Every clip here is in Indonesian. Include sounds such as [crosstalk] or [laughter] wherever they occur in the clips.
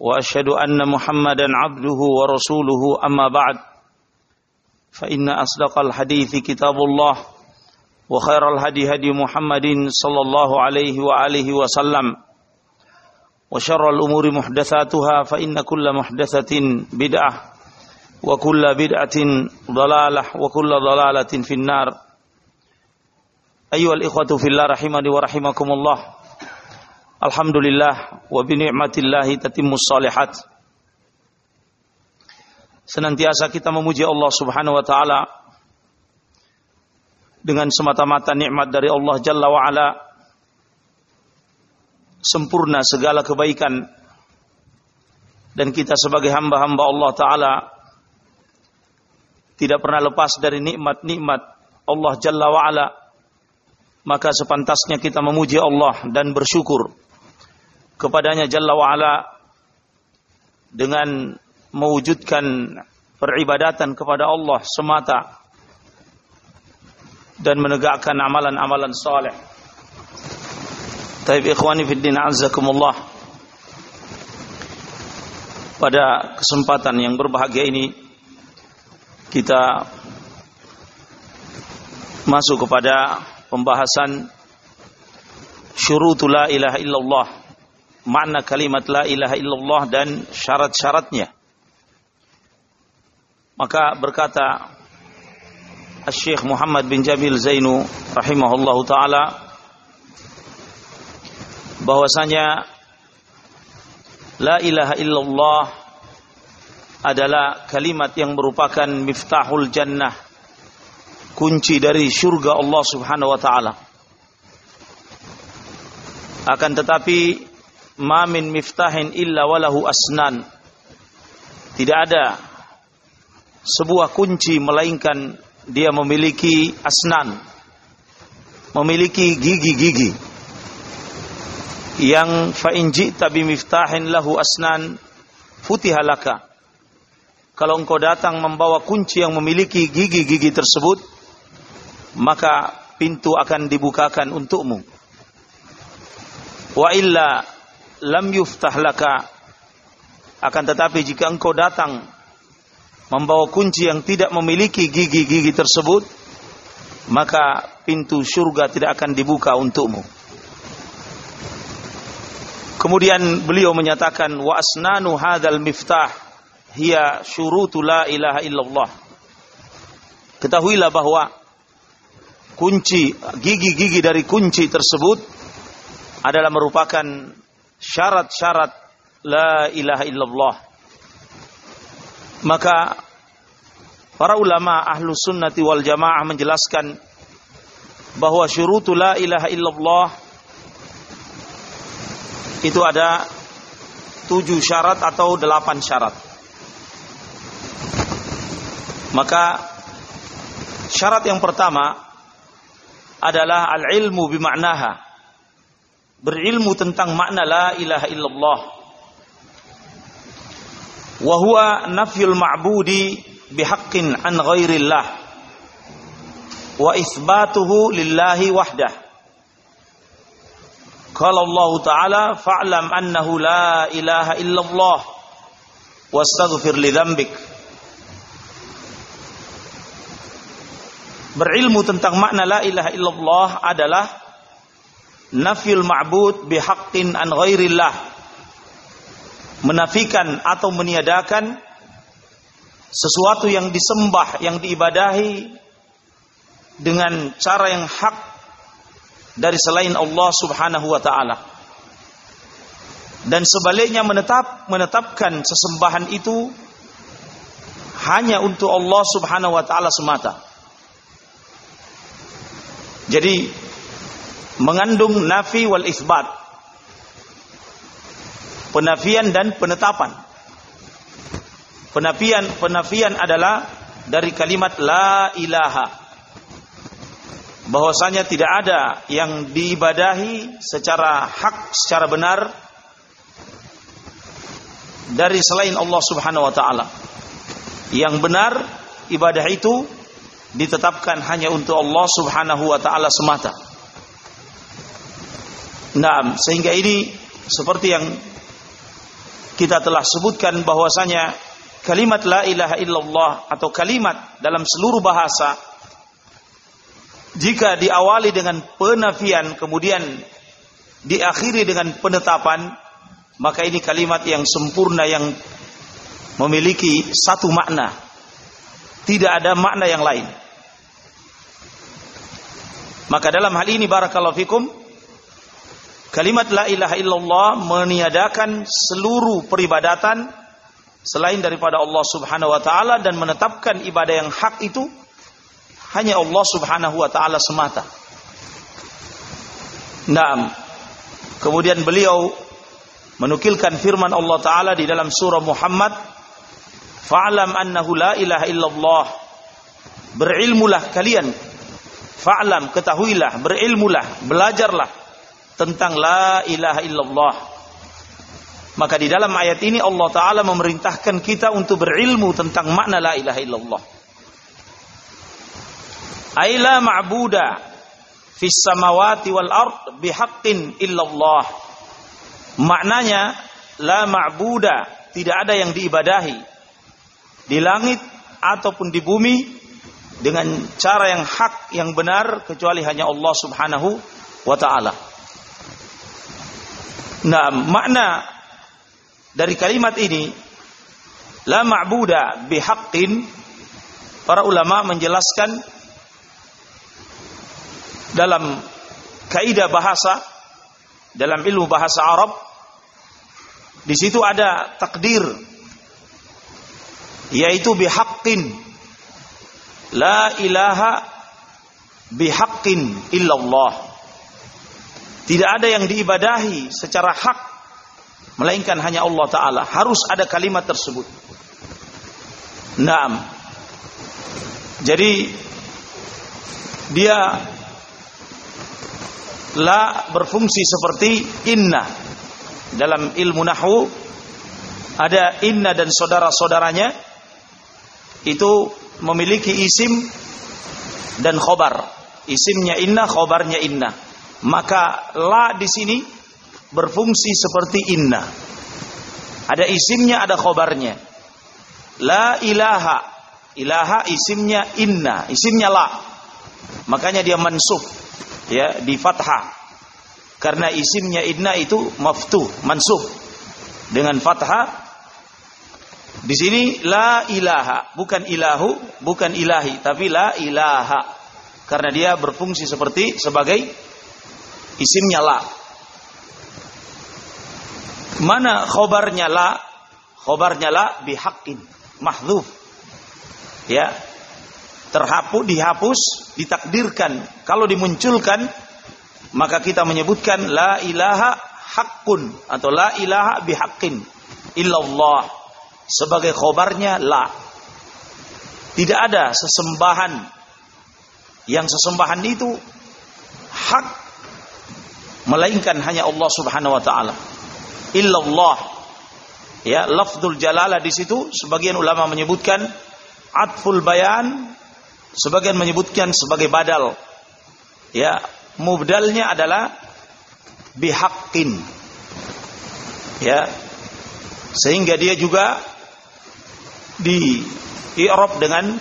واشهد ان محمدا عبده ورسوله اما بعد فان اصدق الحديث كتاب الله وخير الهدي هدي محمد صلى الله عليه واله وسلم وشر الامور محدثاتها فان كل محدثه بدعه وكل بدعه ضلاله وكل ضلاله في النار ايها الاخوه في الله رحمني ورحمكم الله Alhamdulillah wa bi ni'matillahi tatimmus salihat. Senantiasa kita memuji Allah Subhanahu wa taala dengan semata-mata nikmat dari Allah Jalla wa ala. Sempurna segala kebaikan dan kita sebagai hamba-hamba Allah taala tidak pernah lepas dari nikmat-nikmat Allah Jalla wa ala. Maka sepantasnya kita memuji Allah dan bersyukur kepadanya Jalla wa'ala dengan mewujudkan peribadatan kepada Allah semata dan menegakkan amalan-amalan saleh. Taib ikhwani fid din azzakumullah. Pada kesempatan yang berbahagia ini kita masuk kepada pembahasan syurutul la ilaha illallah makna kalimat la ilaha illallah dan syarat-syaratnya. Maka berkata Syekh Muhammad bin Jamil Zainu rahimahullahu taala bahwasanya la ilaha illallah adalah kalimat yang merupakan miftahul jannah kunci dari surga Allah Subhanahu wa taala. Akan tetapi ma min miftahin illa walahu asnan. Tidak ada sebuah kunci melainkan dia memiliki asnan. Memiliki gigi-gigi. Yang fa in ji'ta bi miftahin lahu asnan futihalaka. Kalau engkau datang membawa kunci yang memiliki gigi-gigi tersebut, maka pintu akan dibukakan untukmu. Wa illa lam yuftah laka. Akan tetapi jika engkau datang membawa kunci yang tidak memiliki gigi-gigi tersebut maka pintu surga tidak akan dibuka untukmu. Kemudian beliau menyatakan wa asnanu hadzal miftah hiya syurutu la ilaha illallah. Ketahuilah bahwa kunci gigi-gigi dari kunci tersebut adalah merupakan syarat-syarat la ilaha illallah. Maka para ulama ahlu sunnati wal jamaah menjelaskan bahwa syurutu la ilaha illallah itu ada tujuh syarat atau delapan syarat. Maka syarat yang pertama adalah al-ilmu bima'naha berilmu tentang makna la ilaha illallah. Wa huwa nafyul ma'budi bihaqqin an ghairillah. Wa itsbatuhu lillahi wahdah. Qala Allah ta'ala fa'lam annahu la ilaha illallah wastaghfir li dzambik berilmu tentang makna la ilaha illallah adalah nafil ma'bud bihaqqin an ghairillah. Menafikan atau meniadakan sesuatu yang disembah yang diibadahi dengan cara yang hak dari selain Allah Subhanahu wa taala. Dan sebaliknya menetap menetapkan sesembahan itu hanya untuk Allah Subhanahu wa taala semata. Jadi mengandung nafi wal isbat. Penafian dan penetapan. Penafian penafian adalah dari kalimat la ilaha. Bahwasanya tidak ada yang diibadahi secara hak, secara benar dari selain Allah Subhanahu wa taala. Yang benar ibadah itu ditetapkan hanya untuk Allah Subhanahu wa taala semata. Nah, sehingga ini seperti yang kita telah sebutkan bahwasanya kalimat la ilaha illallah atau kalimat dalam seluruh bahasa jika diawali dengan penafian kemudian diakhiri dengan penetapan maka ini kalimat yang sempurna yang memiliki satu makna. Tidak ada makna yang lain. Maka dalam hal ini barakallahu fikum kalimat la ilaha illallah meniadakan seluruh peribadatan selain daripada Allah Subhanahu wa taala dan menetapkan ibadah yang hak itu hanya Allah Subhanahu wa taala semata. Naam. Kemudian beliau menukilkan firman Allah taala di dalam surah Muhammad fa'lam annahu la ilaha illallah berilmulah kalian fa'lam ketahuilah berilmulah belajarlah tentang la ilaha illallah. Maka di dalam ayat ini Allah taala memerintahkan kita untuk berilmu tentang makna la ilaha illallah. Aila ma'buda fis samawati wal ard bihaqqin illallah. Maknanya la ma'buda, tidak ada yang diibadahi di langit ataupun di bumi dengan cara yang hak yang benar kecuali hanya Allah Subhanahu wa taala. Nah, makna dari kalimat ini la ma'buda bihaqqin para ulama menjelaskan dalam kaidah bahasa dalam ilmu bahasa Arab di situ ada takdir yaitu bihaqqin. La ilaha bihaqqin illallah tidak ada yang diibadahi secara hak melainkan hanya Allah taala harus ada kalimat tersebut Naam jadi dia la berfungsi seperti inna. Dalam ilmu nahwu ada inna dan saudara-saudaranya itu memiliki isim dan khobar. Isimnya inna, khobarnya inna. Maka la di sini berfungsi seperti inna. Ada isimnya, ada khobarnya. La ilaha. Ilaha isimnya inna, isimnya la. Makanya dia mansub ya di fathah karena isimnya inna itu maftuh mansub dengan fathah di sini la ilaha bukan ilahu bukan ilahi tapi la ilaha karena dia berfungsi seperti sebagai isimnya la. Mana khobarnya la? Khobarnya la bihaqqin mahdzuf ya. Terhapus dihapus ditakdirkan. Kalau dimunculkan maka kita menyebutkan la ilaha hakun atau la ilaha bihaqqin illallah. Sebagai khobarnya la. Tidak ada sesembahan. Yang sesembahan itu hak melainkan hanya Allah Subhanahu wa taala illallah ya lafzul jalalah di situ sebagian ulama menyebutkan atful bayan Sebagian menyebutkan sebagai badal. Ya, mubdalnya adalah bihaqqin. Ya. Sehingga dia juga di i'rab dengan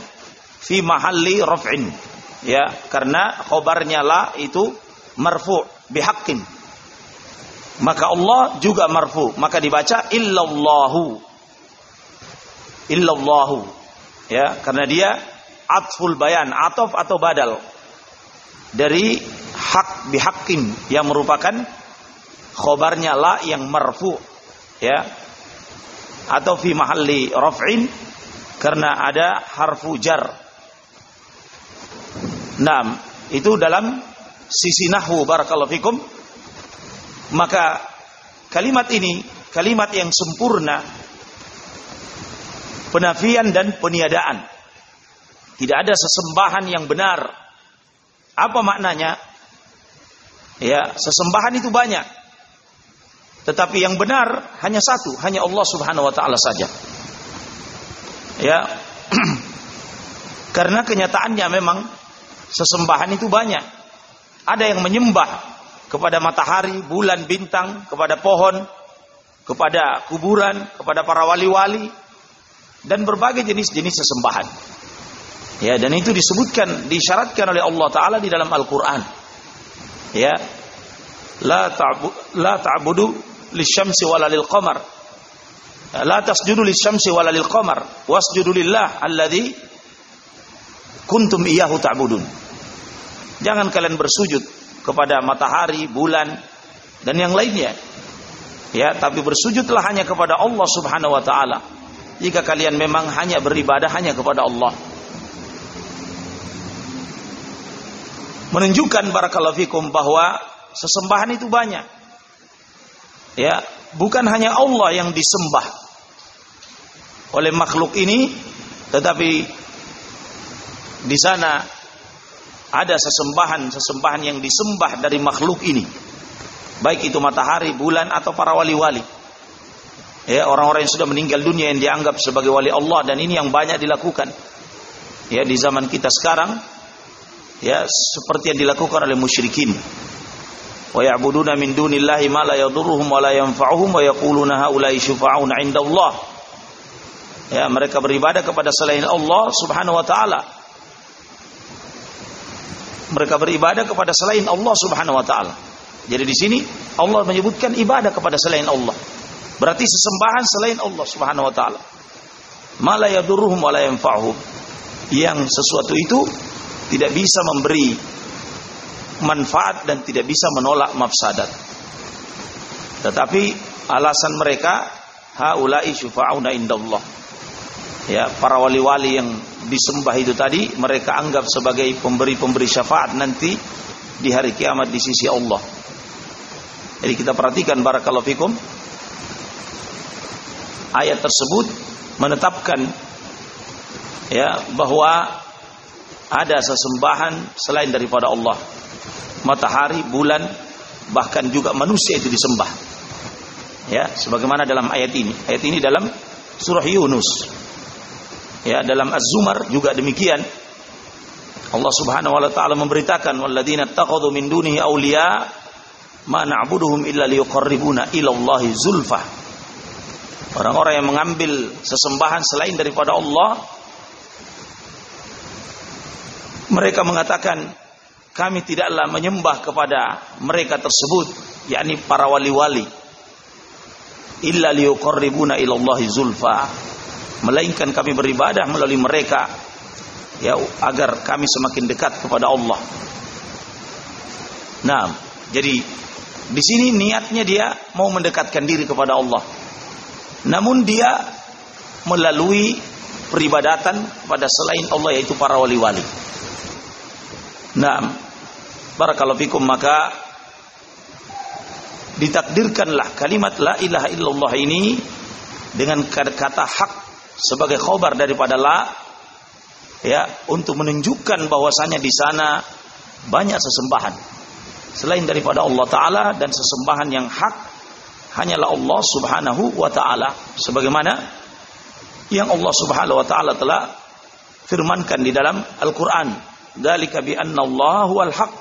fi mahalli raf'in. Ya, karena khobarnya la itu marfu bihaqqin. Maka Allah juga marfu, maka dibaca illallahu. Illallahu. Ya, karena dia atful bayan, atof atau badal dari hak bihakin yang merupakan khobarnya la yang marfu ya atau fi mahalli raf'in karena ada harfu jar. Nah, itu dalam sisi nahwu barakallahu fikum. Maka kalimat ini kalimat yang sempurna Penafian dan peniadaan. Tidak ada sesembahan yang benar. Apa maknanya? Ya, sesembahan itu banyak. Tetapi yang benar hanya satu, hanya Allah Subhanahu wa taala saja. Ya. [clears throat] Karena kenyataannya memang sesembahan itu banyak. Ada yang menyembah kepada matahari, bulan, bintang, kepada pohon, kepada kuburan, kepada para wali-wali dan berbagai jenis-jenis sesembahan. Ya, dan itu disebutkan, disyaratkan oleh Allah taala di dalam Al-Qur'an. Ya. La ta'budu la ta'budu lisyamsi wala lil qamar. La tasjudu lisyamsi wala lil qamar, wasjudu lillah alladzi kuntum iyyahu ta'budun. Jangan kalian bersujud kepada matahari, bulan dan yang lainnya. Ya, tapi bersujudlah hanya kepada Allah Subhanahu wa taala. Jika kalian memang hanya beribadah hanya kepada Allah. menunjukkan barakallahu fikum bahwa sesembahan itu banyak. Ya, bukan hanya Allah yang disembah oleh makhluk ini, tetapi di sana ada sesembahan-sesembahan yang disembah dari makhluk ini. Baik itu matahari, bulan atau para wali-wali. Ya, orang-orang yang sudah meninggal dunia yang dianggap sebagai wali Allah dan ini yang banyak dilakukan. Ya, di zaman kita sekarang ya seperti yang dilakukan oleh musyrikin wa ya'buduna min dunillahi ma la yadurruhum wa la yanfa'uhum wa yaquluna haula'i 'indallah ya mereka beribadah kepada selain Allah Subhanahu wa taala mereka beribadah kepada selain Allah Subhanahu wa taala jadi di sini Allah menyebutkan ibadah kepada selain Allah berarti sesembahan selain Allah Subhanahu wa taala ma la yadurruhum wa la yanfa'uhum yang sesuatu itu tidak bisa memberi manfaat dan tidak bisa menolak mafsadat. Tetapi alasan mereka haula'i syufa'una indallah. Ya, para wali-wali yang disembah itu tadi mereka anggap sebagai pemberi-pemberi syafaat nanti di hari kiamat di sisi Allah. Jadi kita perhatikan barakallahu fikum ayat tersebut menetapkan ya bahwa ada sesembahan selain daripada Allah. Matahari, bulan, bahkan juga manusia itu disembah. Ya, sebagaimana dalam ayat ini. Ayat ini dalam surah Yunus. Ya, dalam Az-Zumar juga demikian. Allah Subhanahu wa taala memberitakan walladzina takhadhu min dunihi awliya ma na'buduhum illa liyuqarribuna ila zulfa. Orang-orang yang mengambil sesembahan selain daripada Allah mereka mengatakan kami tidaklah menyembah kepada mereka tersebut yakni para wali-wali illa liyuqarribuna ilallahi zulfa melainkan kami beribadah melalui mereka ya agar kami semakin dekat kepada Allah. Nah, jadi di sini niatnya dia mau mendekatkan diri kepada Allah. Namun dia melalui peribadatan pada selain Allah yaitu para wali-wali. Nah, barakallahu fikum maka ditakdirkanlah kalimat la ilaha illallah ini dengan kata hak sebagai khobar daripada la ya untuk menunjukkan bahwasanya di sana banyak sesembahan. Selain daripada Allah taala dan sesembahan yang hak hanyalah Allah Subhanahu wa taala. Sebagaimana yang Allah Subhanahu wa taala telah firmankan di dalam Al-Qur'an. Dalika bi anna Allah huwal haq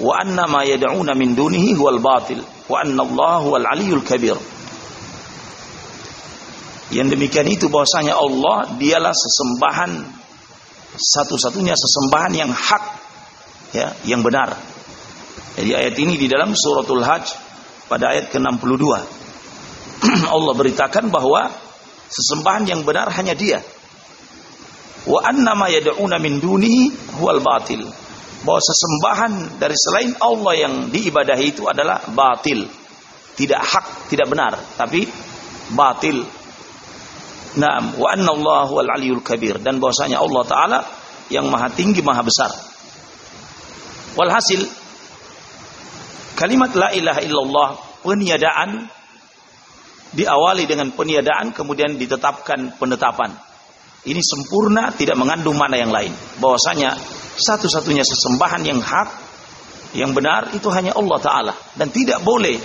wa anna ma yad'una min dunihi huwal batil wa anna Allah huwal aliyul kabir. Yang demikian itu bahwasanya Allah dialah sesembahan satu-satunya sesembahan yang hak ya, yang benar. Jadi ayat ini di dalam suratul Hajj pada ayat ke-62. [clears throat] Allah beritakan bahwa sesembahan yang benar hanya Dia. Wa annama yad'una min dunihi huwal batil. Bahwa sesembahan dari selain Allah yang diibadahi itu adalah batil. Tidak hak tidak benar tapi batil Naam. Wa anna Allah wal aliyul kabir. Dan bahwasanya Allah taala yang maha tinggi maha besar. Walhasil kalimat la ilaha illallah peniadaan diawali dengan peniadaan kemudian ditetapkan penetapan. Ini sempurna tidak mengandung mana yang lain. Bahwasanya satu-satunya sesembahan yang hak yang benar itu hanya Allah taala. Dan tidak boleh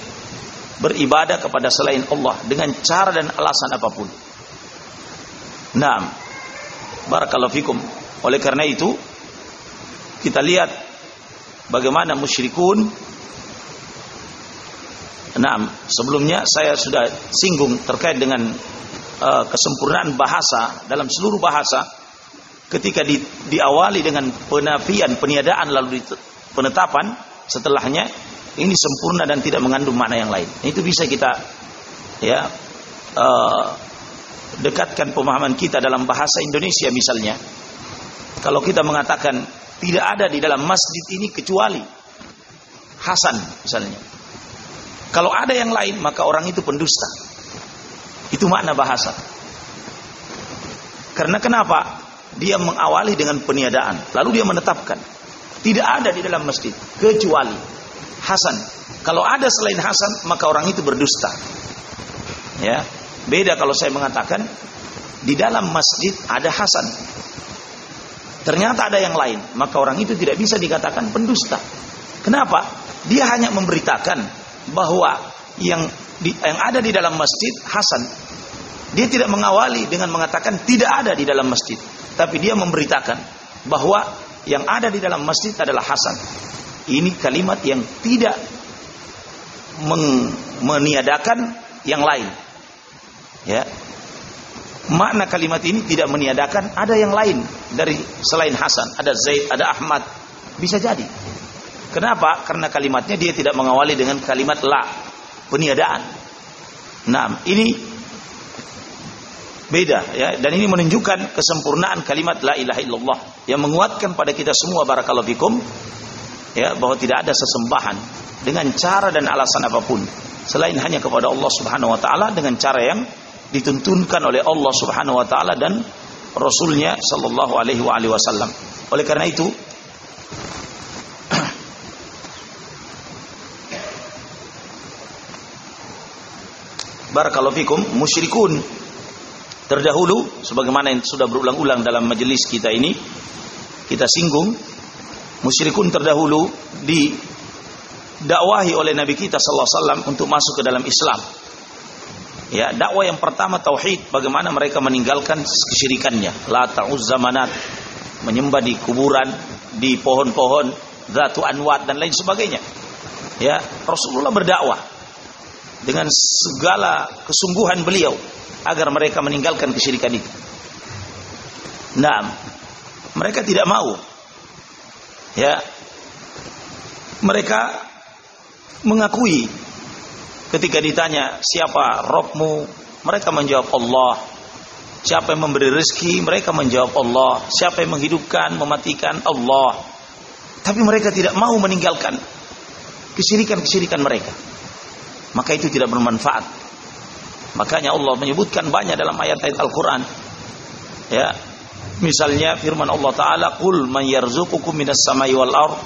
beribadah kepada selain Allah dengan cara dan alasan apa pun. Naam. Barakallahu fikum. Oleh karena itu kita lihat bagaimana musyrikun Nah, sebelumnya saya sudah singgung terkait dengan uh, kesempurnaan bahasa dalam seluruh bahasa ketika di, diawali dengan penafian, peniadaan lalu penetapan setelahnya ini sempurna dan tidak mengandung makna yang lain. Itu bisa kita ya uh, dekatkan pemahaman kita dalam bahasa Indonesia misalnya. Kalau kita mengatakan tidak ada di dalam masjid ini kecuali Hasan misalnya. Kalau ada yang lain maka orang itu pendusta. Itu makna bahasa. Karena kenapa? Dia mengawali dengan peniadaan, lalu dia menetapkan tidak ada di dalam masjid kecuali Hasan. Kalau ada selain Hasan maka orang itu berdusta. Ya, beda kalau saya mengatakan di dalam masjid ada Hasan. Ternyata ada yang lain, maka orang itu tidak bisa dikatakan pendusta. Kenapa? Dia hanya memberitakan bahwa yang di, yang ada di dalam masjid Hasan. Dia tidak mengawali dengan mengatakan tidak ada di dalam masjid, tapi dia memberitakan bahwa yang ada di dalam masjid adalah Hasan. Ini kalimat yang tidak meniadakan yang lain. Ya. Makna kalimat ini tidak meniadakan ada yang lain dari selain Hasan, ada Zaid, ada Ahmad. Bisa jadi. Kenapa? Karena kalimatnya dia tidak mengawali dengan kalimat la, peniadaan. Nah, ini beda ya dan ini menunjukkan kesempurnaan kalimat la ilaha illallah yang menguatkan pada kita semua barakallahu fikum ya bahwa tidak ada sesembahan dengan cara dan alasan apa pun selain hanya kepada Allah Subhanahu wa taala dengan cara yang dituntunkan oleh Allah Subhanahu wa taala dan rasulnya sallallahu alaihi wa alihi wasallam. Oleh karena itu [clears throat] barakallahu fikum musyrikun terdahulu sebagaimana yang sudah berulang-ulang dalam majelis kita ini kita singgung musyrikun terdahulu di dakwahi oleh Nabi kita sallallahu alaihi wasallam untuk masuk ke dalam Islam. Ya, dakwah yang pertama tauhid, bagaimana mereka meninggalkan kesyirikannya. La ta'uz zamanat, menyembah di kuburan, di pohon-pohon, zatu anwat dan lain sebagainya. Ya, Rasulullah berdakwah dengan segala kesungguhan beliau agar mereka meninggalkan kesyirikan itu. Nah, mereka tidak mau. Ya. Mereka mengakui ketika ditanya siapa Robmu, mereka menjawab Allah. Siapa yang memberi rezeki, mereka menjawab Allah. Siapa yang menghidupkan, mematikan Allah. Tapi mereka tidak mau meninggalkan kesyirikan-kesyirikan mereka maka itu tidak bermanfaat. Makanya Allah menyebutkan banyak dalam ayat-ayat Al-Qur'an. Ya. Misalnya firman Allah taala, "Qul man yarzuqukum minas samai wal ard,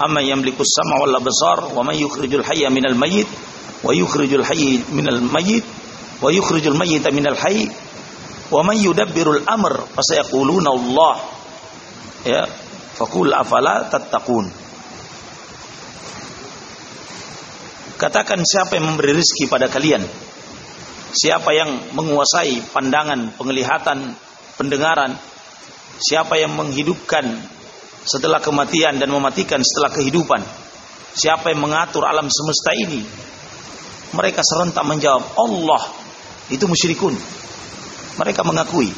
amma yamlikus sama wal absar, wa man yukhrijul hayya minal mayyit, wa yukhrijul hayya minal mayyit, wa yukhrijul mayyita minal hayy, wa man yudabbirul amr." Fasayaquluna Allah. Ya. Faqul afala tattaqun. Katakan siapa yang memberi rezeki pada kalian? Siapa yang menguasai pandangan, penglihatan, pendengaran? Siapa yang menghidupkan setelah kematian dan mematikan setelah kehidupan? Siapa yang mengatur alam semesta ini? Mereka serentak menjawab, Allah. Itu musyrikun. Mereka mengakui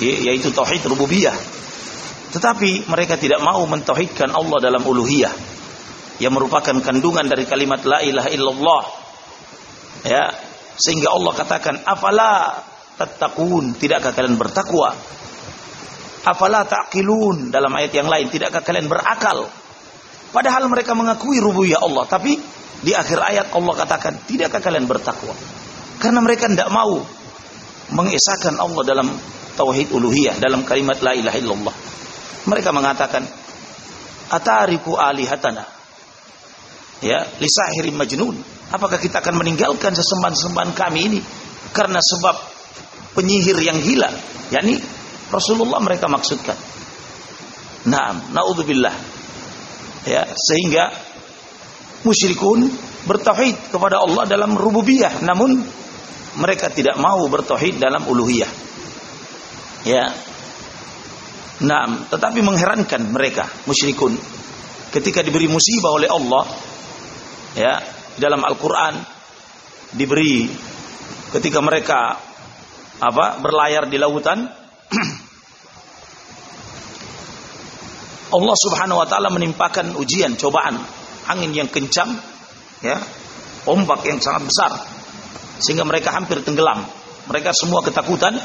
yaitu tauhid rububiyah. Tetapi mereka tidak mau mentauhidkan Allah dalam uluhiyah yang merupakan kandungan dari kalimat la ilaha illallah. Ya, sehingga Allah katakan afala tattaqun, tidakkah kalian bertakwa? Afala taqilun dalam ayat yang lain, tidakkah kalian berakal? Padahal mereka mengakui rububiyah Allah, tapi di akhir ayat Allah katakan, tidakkah kalian bertakwa? Karena mereka tidak mau mengesahkan Allah dalam tauhid uluhiyah, dalam kalimat la ilaha illallah. Mereka mengatakan, atariku alihatana ya lisahirin majnun apakah kita akan meninggalkan sesembahan-sesembahan kami ini karena sebab penyihir yang gila, yakni Rasulullah mereka maksudkan. Naam, naudzubillah. Ya, sehingga musyrikun bertauhid kepada Allah dalam rububiyah, namun mereka tidak mau bertauhid dalam uluhiyah. Ya. Naam, tetapi mengherankan mereka musyrikun ketika diberi musibah oleh Allah ya dalam Al-Qur'an diberi ketika mereka apa berlayar di lautan [clears throat] Allah Subhanahu wa taala menimpakan ujian, cobaan, angin yang kencang, ya, ombak yang sangat besar sehingga mereka hampir tenggelam. Mereka semua ketakutan.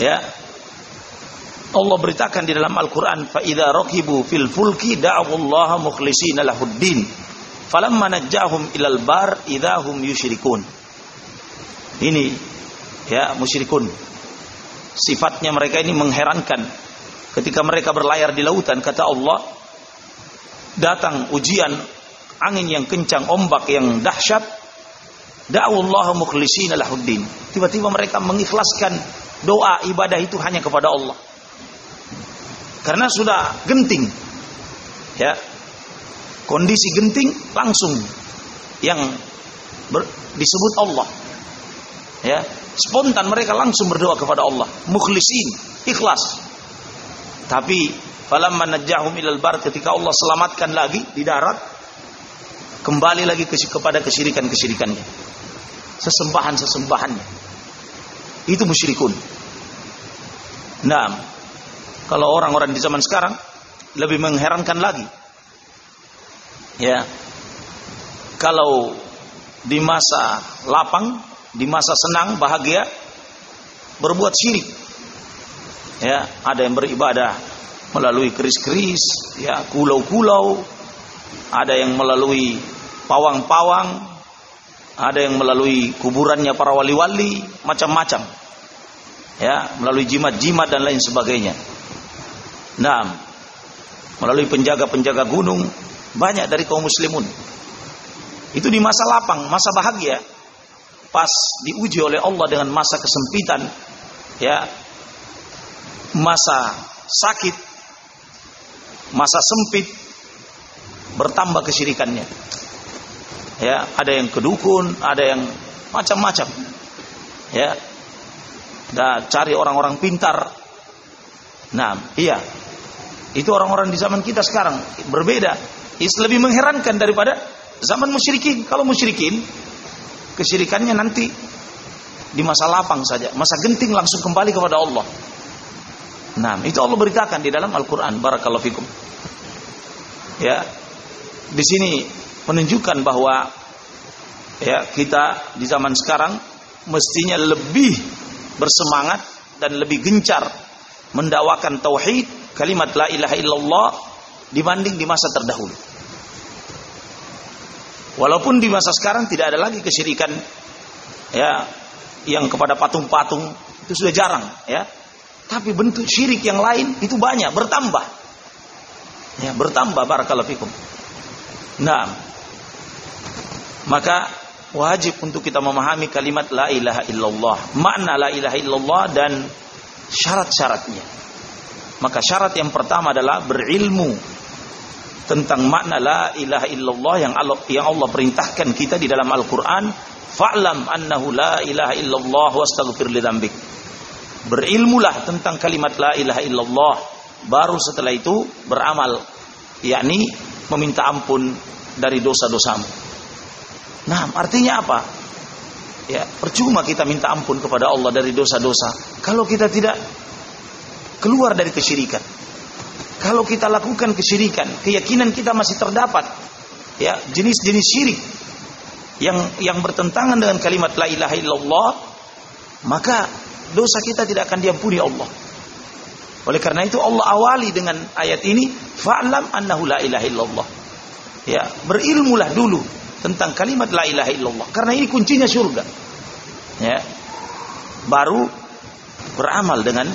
Ya. Allah beritakan di dalam Al-Qur'an, "Fa idza rakibu fil fulki da'awallaha mukhlishina lahuddin." Falamma najjahum ilal bar idahum yusyrikun. Ini ya musyrikun. Sifatnya mereka ini mengherankan. Ketika mereka berlayar di lautan kata Allah datang ujian angin yang kencang, ombak yang dahsyat. Da'awallahu mukhlishina lahuddin. Tiba-tiba mereka mengikhlaskan doa ibadah itu hanya kepada Allah. Karena sudah genting. Ya, kondisi genting langsung yang ber, disebut Allah ya. Spontan mereka langsung berdoa kepada Allah. Mukhlisin ikhlas. Tapi falamma najjahum ilal bar ketika Allah selamatkan lagi di darat kembali lagi ke, kepada kesyirikan-kesyirikannya. Sesembahan-sesembahannya. Itu musyrikun. Nah kalau orang-orang di zaman sekarang lebih mengherankan lagi. Ya. Kalau di masa lapang di masa senang bahagia berbuat syirik. Ya ada yang beribadah melalui keris-keris ya kulau-kulau. Ada yang melalui pawang-pawang. Ada yang melalui kuburannya para wali-wali macam-macam. Ya melalui jimat-jimat dan lain sebagainya. Nah melalui penjaga-penjaga gunung banyak dari kaum muslimun. Itu di masa lapang, masa bahagia. Pas diuji oleh Allah dengan masa kesempitan, ya, masa sakit, masa sempit, bertambah kesyirikannya. Ya, ada yang kedukun, ada yang macam-macam. Ya. Dan cari orang-orang pintar. Nah, iya. Itu orang-orang di zaman kita sekarang berbeda Is lebih mengherankan daripada zaman musyrikin. Kalau musyrikin, kesyirikannya nanti di masa lapang saja, masa genting langsung kembali kepada Allah. Nah, itu Allah beritakan di dalam Al-Qur'an. Barakallahu fikum. Ya. Di sini menunjukkan bahwa ya kita di zaman sekarang mestinya lebih bersemangat dan lebih gencar mendakwakan tauhid, kalimat la ilaha illallah dibanding di masa terdahulu. Walaupun di masa sekarang tidak ada lagi kesyirikan ya yang kepada patung-patung itu sudah jarang ya. Tapi bentuk syirik yang lain itu banyak bertambah. Ya, bertambah barakallahu fikum. Nah, maka wajib untuk kita memahami kalimat la ilaha illallah, makna la ilaha illallah dan syarat-syaratnya. Maka syarat yang pertama adalah berilmu tentang makna la ilaha illallah yang Allah yang Allah perintahkan kita di dalam Al-Qur'an fa'lam annahu la ilaha illallah wastaghfir li berilmulah tentang kalimat la ilaha illallah baru setelah itu beramal yakni meminta ampun dari dosa-dosamu. Nah artinya apa? Ya percuma kita minta ampun kepada Allah dari dosa-dosa. Kalau kita tidak keluar dari kesyirikan kalau kita lakukan kesyirikan, keyakinan kita masih terdapat ya jenis-jenis syirik yang yang bertentangan dengan kalimat la ilaha illallah, maka dosa kita tidak akan diampuni Allah. Oleh karena itu Allah awali dengan ayat ini, fa'lam annahu la ilaha illallah. Ya, berilmulah dulu tentang kalimat la ilaha illallah karena ini kuncinya surga. Ya. Baru beramal dengan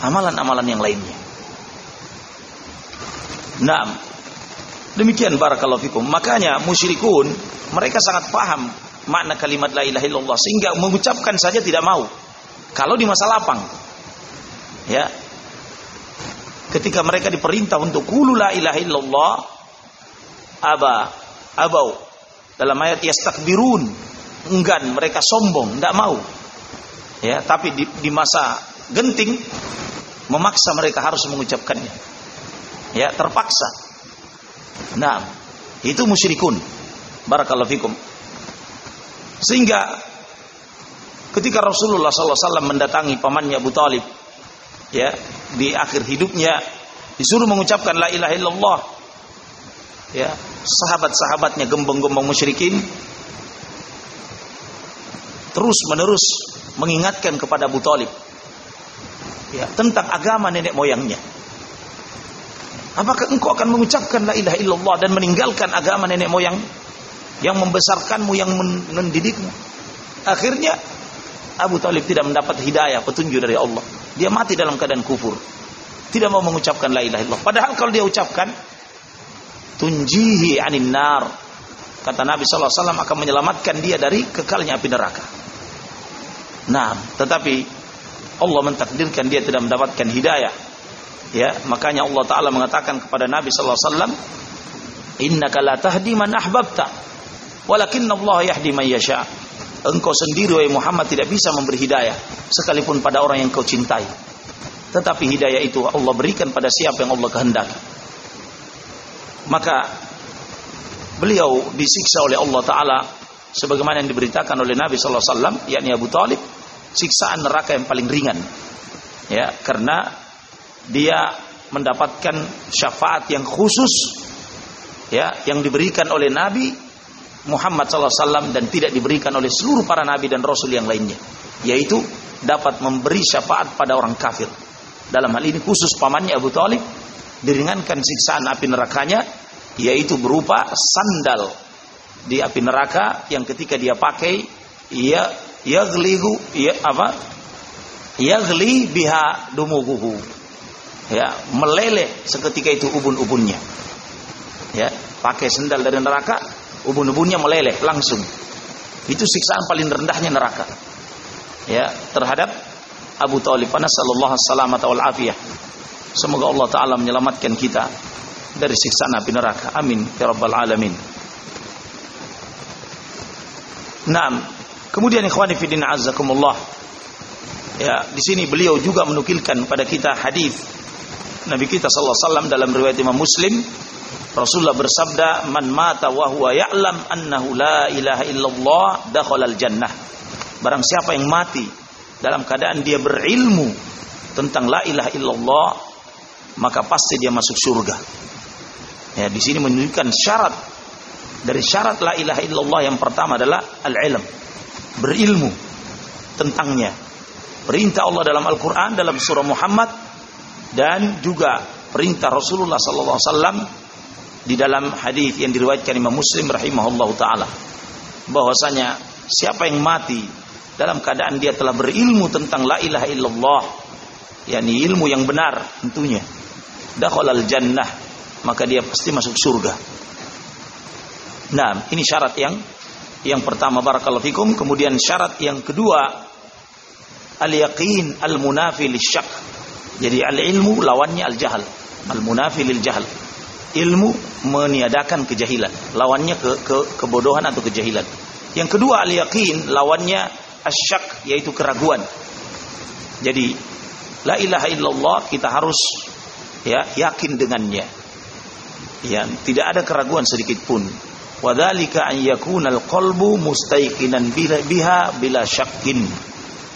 amalan-amalan yang lainnya. Nah, demikian barakallahu fikum. Makanya musyrikun mereka sangat paham makna kalimat la ilaha illallah sehingga mengucapkan saja tidak mau. Kalau di masa lapang. Ya. Ketika mereka diperintah untuk qulu la ilaha illallah aba abau dalam ayat yastakbirun enggan mereka sombong tidak mau ya tapi di, di masa genting memaksa mereka harus mengucapkannya ya terpaksa. Nah itu musyrikun. Barakallahu fikum. Sehingga ketika Rasulullah SAW mendatangi pamannya Abu Talib ya di akhir hidupnya disuruh mengucapkan la ilaha illallah. Ya sahabat-sahabatnya gembong-gembong musyrikin terus menerus mengingatkan kepada Abu Talib ya, tentang agama nenek moyangnya. Apakah engkau akan mengucapkan la ilaha illallah dan meninggalkan agama nenek moyang yang membesarkanmu, yang mendidikmu? Akhirnya Abu Talib tidak mendapat hidayah, petunjuk dari Allah. Dia mati dalam keadaan kufur. Tidak mau mengucapkan la ilaha illallah. Padahal kalau dia ucapkan tunjihi anin nar. Kata Nabi SAW akan menyelamatkan dia dari kekalnya api neraka. Nah, tetapi Allah mentakdirkan dia tidak mendapatkan hidayah. Ya, makanya Allah Taala mengatakan kepada Nabi sallallahu alaihi wasallam, "Innaka la tahdi man ahbabta, walakin Allah yahdi man yasha." Engkau sendiri wahai Muhammad tidak bisa memberi hidayah sekalipun pada orang yang kau cintai. Tetapi hidayah itu Allah berikan pada siapa yang Allah kehendaki. Maka beliau disiksa oleh Allah Taala sebagaimana yang diberitakan oleh Nabi sallallahu alaihi wasallam yakni Abu Talib siksaan neraka yang paling ringan. Ya, karena dia mendapatkan syafaat yang khusus ya yang diberikan oleh Nabi Muhammad SAW dan tidak diberikan oleh seluruh para nabi dan rasul yang lainnya yaitu dapat memberi syafaat pada orang kafir. Dalam hal ini khusus pamannya Abu Talib diringankan siksaan api nerakanya yaitu berupa sandal di api neraka yang ketika dia pakai ia yaghlihu ya apa? Yaghli biha dumuguhu ya meleleh seketika itu ubun-ubunnya. Ya pakai sendal dari neraka ubun-ubunnya meleleh langsung. Itu siksaan paling rendahnya neraka. Ya terhadap Abu Talib nasallallahu salamata wal afiyah semoga Allah taala menyelamatkan kita dari siksaan api neraka. Amin ya rabbal alamin. Naam. Kemudian ikhwani fillah azzakumullah. Ya, di sini beliau juga menukilkan pada kita hadis Nabi kita sallallahu alaihi wasallam dalam riwayat Imam Muslim Rasulullah bersabda man mata wa huwa ya'lam annahu la ilaha illallah dakhala jannah. Barang siapa yang mati dalam keadaan dia berilmu tentang la ilaha illallah maka pasti dia masuk surga. Ya di sini menunjukkan syarat. Dari syarat la ilaha illallah yang pertama adalah al-ilm berilmu tentangnya. Perintah Allah dalam Al-Quran, dalam surah Muhammad, dan juga perintah Rasulullah SAW di dalam hadis yang diriwayatkan Imam Muslim rahimahullah taala bahwasanya siapa yang mati dalam keadaan dia telah berilmu tentang la ilaha illallah yakni ilmu yang benar tentunya dakhalal jannah maka dia pasti masuk surga nah ini syarat yang yang pertama barakallahu fikum, kemudian syarat yang kedua al-yaqin al-munafi lisyak. Jadi al-ilmu lawannya al-jahal. Al-munafi lil jahal. Ilmu meniadakan kejahilan, lawannya ke, ke kebodohan atau kejahilan. Yang kedua al-yaqin lawannya asyak yaitu keraguan. Jadi la ilaha illallah kita harus ya yakin dengannya. Ya, tidak ada keraguan sedikit pun Wadhalika an yakunal qalbu mustaiqinan biha bila syakkin.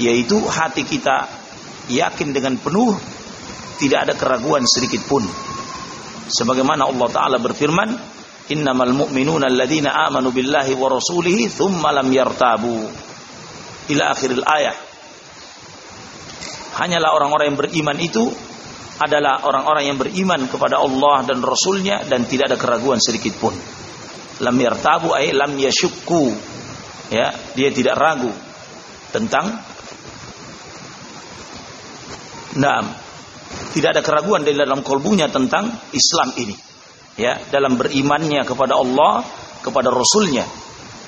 Yaitu hati kita yakin dengan penuh tidak ada keraguan sedikit pun. Sebagaimana Allah taala berfirman, "Innamal mu'minuna alladzina amanu billahi wa rasulihi tsumma lam yartabu." Ila akhiril ayat. Hanyalah orang-orang yang beriman itu adalah orang-orang yang beriman kepada Allah dan Rasulnya dan tidak ada keraguan sedikit pun lam yartabu ay lam yashukku ya dia tidak ragu tentang Naam. Tidak ada keraguan di dalam kolbunya tentang Islam ini. Ya dalam berimannya kepada Allah kepada Rasulnya.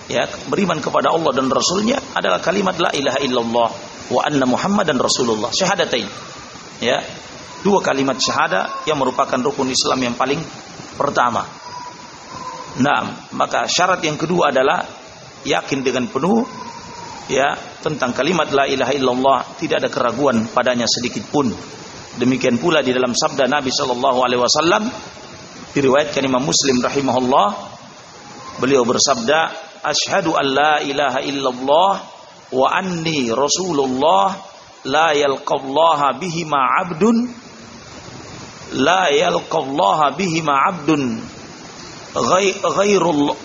Ya beriman kepada Allah dan Rasulnya adalah kalimat la ilaha illallah wa anna Muhammad dan Rasulullah. Syahadatain. Ya dua kalimat syahada yang merupakan rukun Islam yang paling pertama. Nah maka syarat yang kedua adalah yakin dengan penuh ya tentang kalimat la ilaha illallah tidak ada keraguan padanya sedikit pun. Demikian pula di dalam sabda Nabi sallallahu alaihi wasallam diriwayatkan Imam Muslim rahimahullah beliau bersabda asyhadu an la ilaha illallah wa anni rasulullah la yalqallaha bihima abdun la yalqallaha bihima abdun ghairul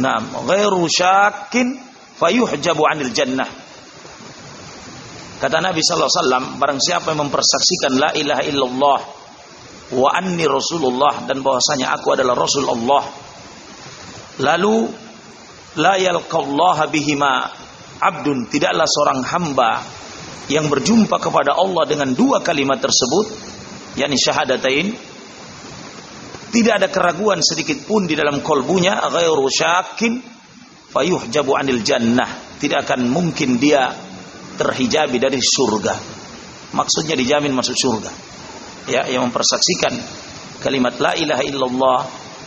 na'am ghairu syakin fayuhjabu anil jannah. Kata Nabi sallallahu alaihi wasallam barang siapa yang mempersaksikan la ilaha illallah wa anni rasulullah dan bahwasanya aku adalah rasul Allah lalu la yalqallaha bihima abdun tidaklah seorang hamba yang berjumpa kepada Allah dengan dua kalimat tersebut yakni syahadatain tidak ada keraguan sedikit pun di dalam kolbunya ghairu syakin fayuhjabu anil jannah. Tidak akan mungkin dia terhijabi dari surga. Maksudnya dijamin masuk surga. Ya yang mempersaksikan kalimat la ilaha illallah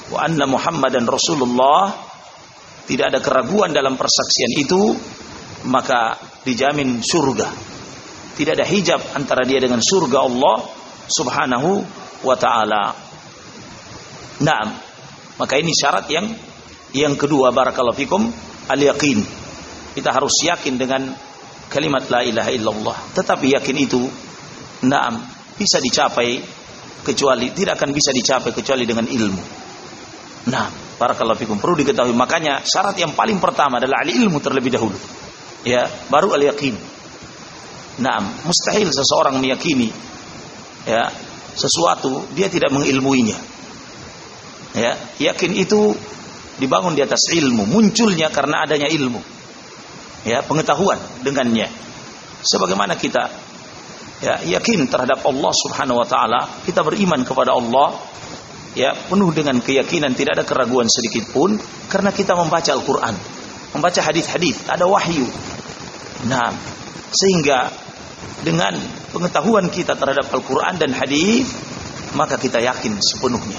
wa anna muhammadan rasulullah. Tidak ada keraguan dalam persaksian itu maka dijamin surga. Tidak ada hijab antara dia dengan surga Allah subhanahu wa ta'ala. Nah maka ini syarat yang yang kedua barakallahu fikum al yaqin kita harus yakin dengan kalimat la ilaha illallah tetapi yakin itu naam bisa dicapai kecuali tidak akan bisa dicapai kecuali dengan ilmu nah Barakallahu fikum. Perlu diketahui. Makanya syarat yang paling pertama adalah ahli ilmu terlebih dahulu. Ya, baru al yakin. Nah, mustahil seseorang meyakini ya sesuatu dia tidak mengilmuinya. Ya, yakin itu dibangun di atas ilmu, munculnya karena adanya ilmu. Ya, pengetahuan dengannya. Sebagaimana kita ya yakin terhadap Allah Subhanahu wa taala, kita beriman kepada Allah ya penuh dengan keyakinan tidak ada keraguan sedikit pun karena kita membaca Al-Qur'an membaca hadis-hadis ada wahyu nah sehingga dengan pengetahuan kita terhadap Al-Qur'an dan hadis maka kita yakin sepenuhnya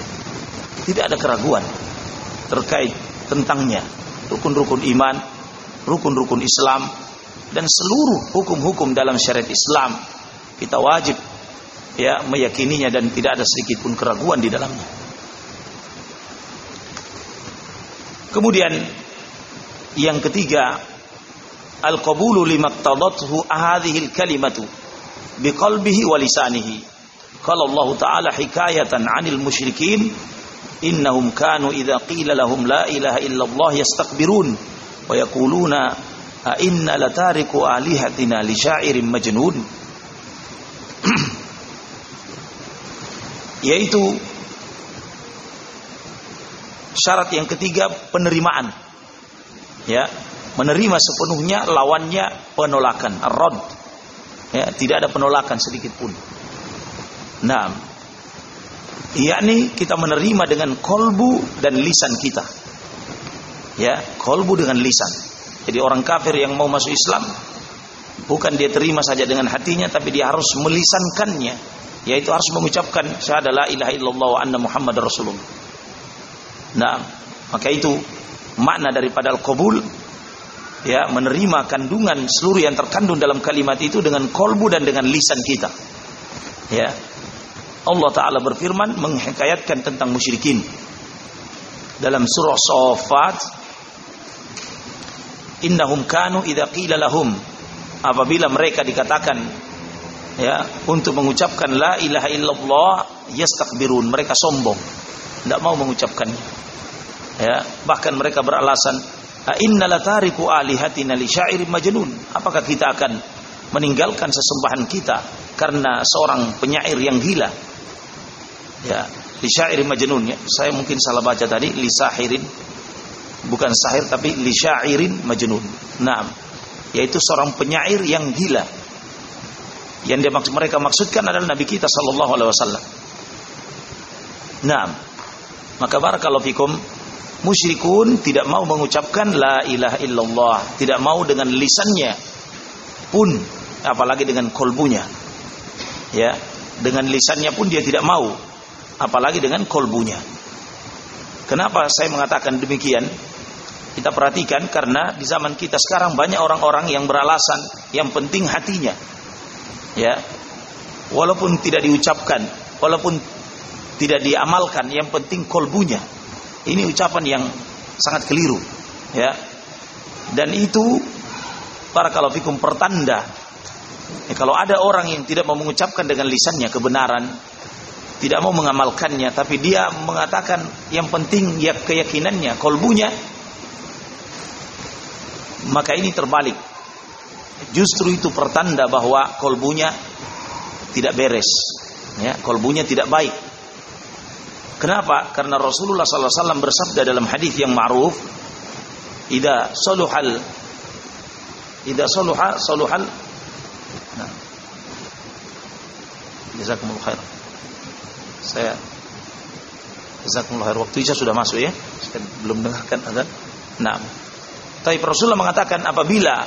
tidak ada keraguan terkait tentangnya. Rukun-rukun iman rukun-rukun Islam dan seluruh hukum-hukum dalam syariat Islam. Kita wajib ya meyakininya dan tidak ada sedikit pun keraguan di dalamnya. Kemudian yang ketiga al-qabulu limaktadathu hadhihi al-kalimatu biqalbihi wa lisanihi. Qala Allah Ta'ala hikayatan 'anil musyrikin innahum kanu idza qila lahum la ilaha illallah yastakbirun wa yaquluna a inna latariku alihatina li sya'irin majnun [clears throat] yaitu Syarat yang ketiga penerimaan. Ya, menerima sepenuhnya lawannya penolakan, rod. Ya, tidak ada penolakan sedikit pun. Nah, yakni kita menerima dengan kolbu dan lisan kita. Ya, kolbu dengan lisan. Jadi orang kafir yang mau masuk Islam bukan dia terima saja dengan hatinya tapi dia harus melisankannya yaitu harus mengucapkan syahadat la ilaha illallah wa anna muhammad rasulullah Nah, maka itu makna daripada al-qabul ya menerima kandungan seluruh yang terkandung dalam kalimat itu dengan kolbu dan dengan lisan kita. Ya. Allah taala berfirman menghikayatkan tentang musyrikin. Dalam surah Safat innahum kanu idza qila lahum. Apabila mereka dikatakan ya untuk mengucapkan la ilaha illallah yastakbirun mereka sombong. Tidak mau mengucapkannya ya. Bahkan mereka beralasan inna latariku alihatina li syairin majnun. Apakah kita akan meninggalkan sesembahan kita karena seorang penyair yang gila ya li syairin majnun ya. Saya mungkin salah baca tadi li sahirin bukan sahir tapi li syairin majnun. Nah yaitu seorang penyair yang gila. Yang dia maksud mereka maksudkan adalah nabi kita sallallahu alaihi wasallam. Nah maka barakallahu fikum musyrikun tidak mau mengucapkan la ilaha illallah, tidak mau dengan lisannya pun apalagi dengan kolbunya. Ya, dengan lisannya pun dia tidak mau, apalagi dengan kolbunya. Kenapa saya mengatakan demikian? Kita perhatikan karena di zaman kita sekarang banyak orang-orang yang beralasan yang penting hatinya. Ya. Walaupun tidak diucapkan, walaupun tidak diamalkan, yang penting kolbunya. Ini ucapan yang sangat keliru, ya. Dan itu para kalau fikum pertanda. Ya, kalau ada orang yang tidak mau mengucapkan dengan lisannya kebenaran, tidak mau mengamalkannya, tapi dia mengatakan yang penting ya keyakinannya, kolbunya, maka ini terbalik. Justru itu pertanda bahwa kolbunya tidak beres, ya, kolbunya tidak baik. Kenapa? Karena Rasulullah SAW bersabda dalam hadis yang ma'ruf, "Ida saluhal Ida saluha saluhal Nah. Jazakumullah khair. Saya Jazakumullah khair. Waktu Isya sudah masuk ya. Saya belum dengarkan azan. Nah. Tapi Rasulullah mengatakan apabila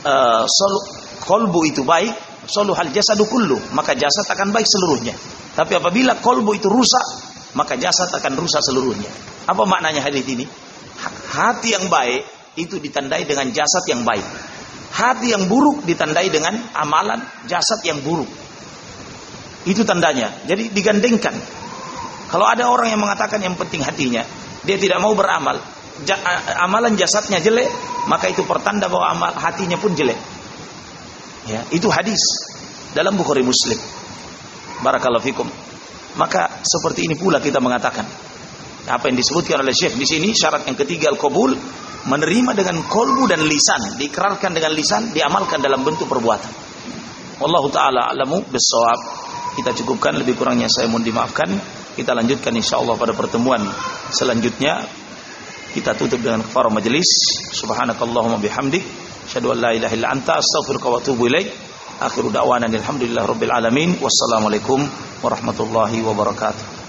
uh, kolbu itu baik, soluhal jasadu kullu, maka jasad akan baik seluruhnya. Tapi apabila kolbu itu rusak, maka jasad akan rusak seluruhnya. Apa maknanya hadis ini? Hati yang baik itu ditandai dengan jasad yang baik. Hati yang buruk ditandai dengan amalan jasad yang buruk. Itu tandanya. Jadi digandengkan. Kalau ada orang yang mengatakan yang penting hatinya, dia tidak mau beramal, amalan jasadnya jelek, maka itu pertanda bahwa amal hatinya pun jelek. Ya, itu hadis dalam Bukhari Muslim. Barakallahu fikum. Maka seperti ini pula kita mengatakan apa yang disebutkan oleh Syekh di sini syarat yang ketiga al-qabul menerima dengan kolbu dan lisan, diikrarkan dengan lisan, diamalkan dalam bentuk perbuatan. Wallahu taala alamu bisawab. Kita cukupkan lebih kurangnya saya mohon dimaafkan. Kita lanjutkan insyaallah pada pertemuan selanjutnya. Kita tutup dengan kafar majelis. Subhanakallahumma bihamdik, asyhadu an la ilaha illa anta, astaghfiruka wa atubu ilaik. Akhiru da'wana rabbil alamin. Wassalamualaikum warahmatullahi wabarakatuh.